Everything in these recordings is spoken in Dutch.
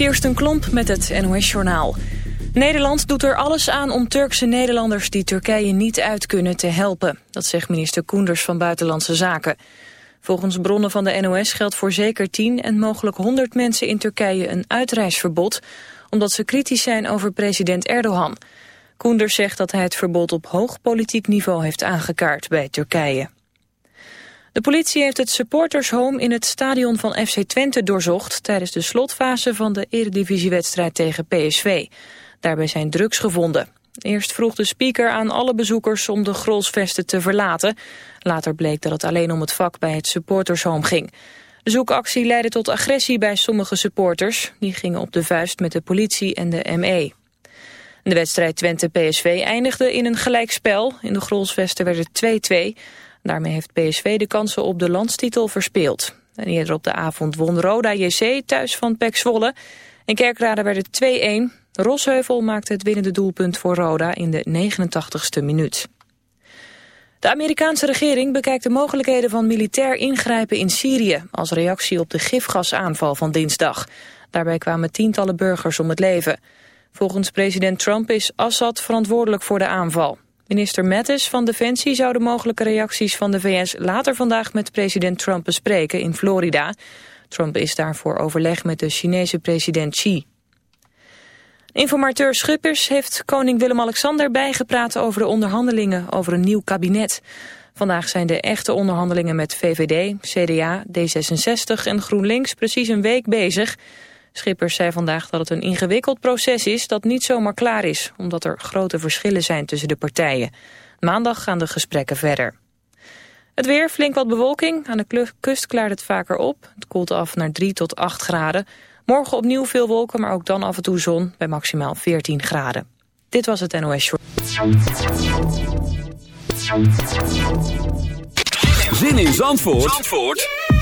Kirsten Klomp met het NOS-journaal. Nederland doet er alles aan om Turkse Nederlanders die Turkije niet uit kunnen te helpen. Dat zegt minister Koenders van Buitenlandse Zaken. Volgens bronnen van de NOS geldt voor zeker 10 en mogelijk 100 mensen in Turkije een uitreisverbod... omdat ze kritisch zijn over president Erdogan. Koenders zegt dat hij het verbod op hoog politiek niveau heeft aangekaart bij Turkije. De politie heeft het supportershome in het stadion van FC Twente doorzocht... tijdens de slotfase van de eredivisiewedstrijd tegen PSV. Daarbij zijn drugs gevonden. Eerst vroeg de speaker aan alle bezoekers om de grolsvesten te verlaten. Later bleek dat het alleen om het vak bij het supportershome ging. De zoekactie leidde tot agressie bij sommige supporters. Die gingen op de vuist met de politie en de ME. De wedstrijd Twente-PSV eindigde in een gelijkspel. In de grolsvesten werd het 2-2... Daarmee heeft PSV de kansen op de landstitel verspeeld. En eerder op de avond won Roda JC thuis van Pek Zwolle. In Kerkrade werd het 2-1. Rosheuvel maakte het winnende doelpunt voor Roda in de 89ste minuut. De Amerikaanse regering bekijkt de mogelijkheden van militair ingrijpen in Syrië... als reactie op de gifgasaanval van dinsdag. Daarbij kwamen tientallen burgers om het leven. Volgens president Trump is Assad verantwoordelijk voor de aanval. Minister Mattis van Defensie zou de mogelijke reacties van de VS later vandaag met president Trump bespreken in Florida. Trump is daarvoor overleg met de Chinese president Xi. Informateur Schippers heeft koning Willem-Alexander bijgepraat over de onderhandelingen over een nieuw kabinet. Vandaag zijn de echte onderhandelingen met VVD, CDA, D66 en GroenLinks precies een week bezig. Schippers zei vandaag dat het een ingewikkeld proces is dat niet zomaar klaar is, omdat er grote verschillen zijn tussen de partijen. Maandag gaan de gesprekken verder. Het weer, flink wat bewolking. Aan de kust klaart het vaker op. Het koelt af naar 3 tot 8 graden. Morgen opnieuw veel wolken, maar ook dan af en toe zon bij maximaal 14 graden. Dit was het NOS Short. Zin in Zandvoort, Zandvoort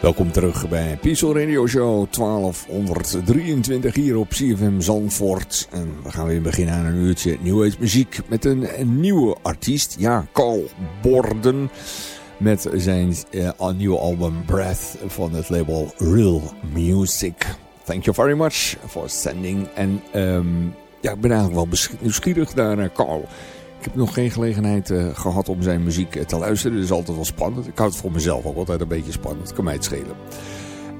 Welkom terug bij Peaceful Radio Show 1223 hier op CFM Zandvoort. En we gaan weer beginnen aan een uurtje Age muziek met een, nieuwe artiest. Ja, Carl Borden met zijn uh, nieuwe album Breath van het label Real Music. Thank you very much for sending. En um, ja, ik ben eigenlijk wel nieuwsgierig naar uh, Carl. Ik heb nog geen gelegenheid uh, gehad om zijn muziek uh, te luisteren. Dat is altijd wel spannend. Ik houd het voor mezelf ook altijd een beetje spannend. Kan mij het schelen.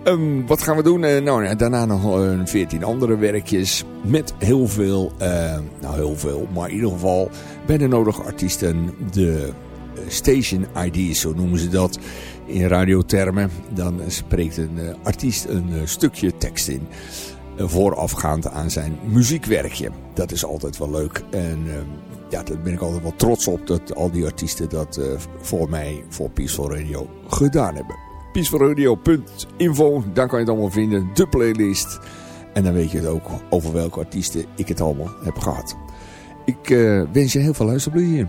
Um, wat gaan we doen? Uh, nou, daarna nog veertien andere werkjes. Met heel veel, nou heel veel, maar in ieder geval bij de nodige artiesten de station ID's, zo noemen ze dat in radiothermen. Dan spreekt een artiest een stukje tekst in voorafgaand aan zijn muziekwerkje. Dat is altijd wel leuk. En uh, ja, daar ben ik altijd wel trots op dat al die artiesten dat uh, voor mij, voor Peaceful Radio, gedaan hebben. Peacefulradio.info, daar kan je het allemaal vinden. De playlist. En dan weet je het ook over welke artiesten ik het allemaal heb gehad. Ik uh, wens je heel veel luisterplezier.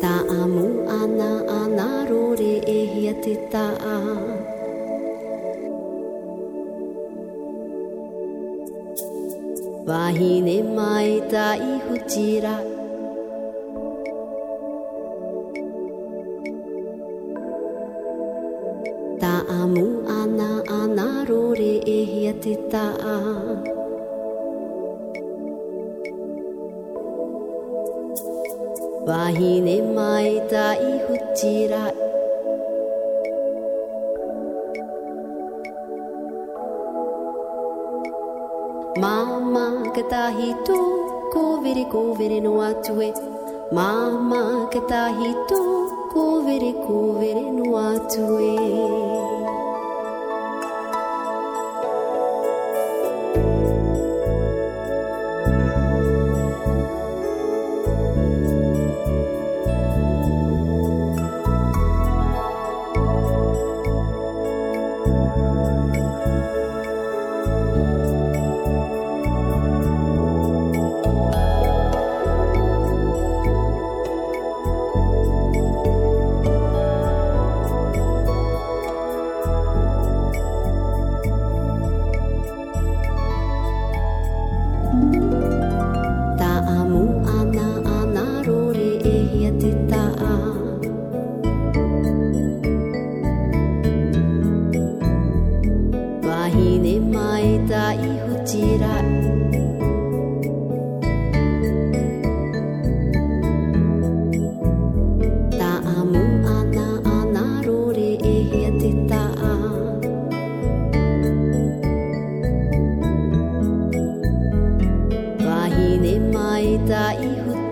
Ta'amu ana anaro re ehiati ta, Wahine mai tai hujira. Ta'amu ana anaro re ehiati ta. わひねまいたいふちら。い Mama ketahito kovere kovere no atue Mama ketahito kovere kovere no atue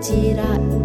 tirar.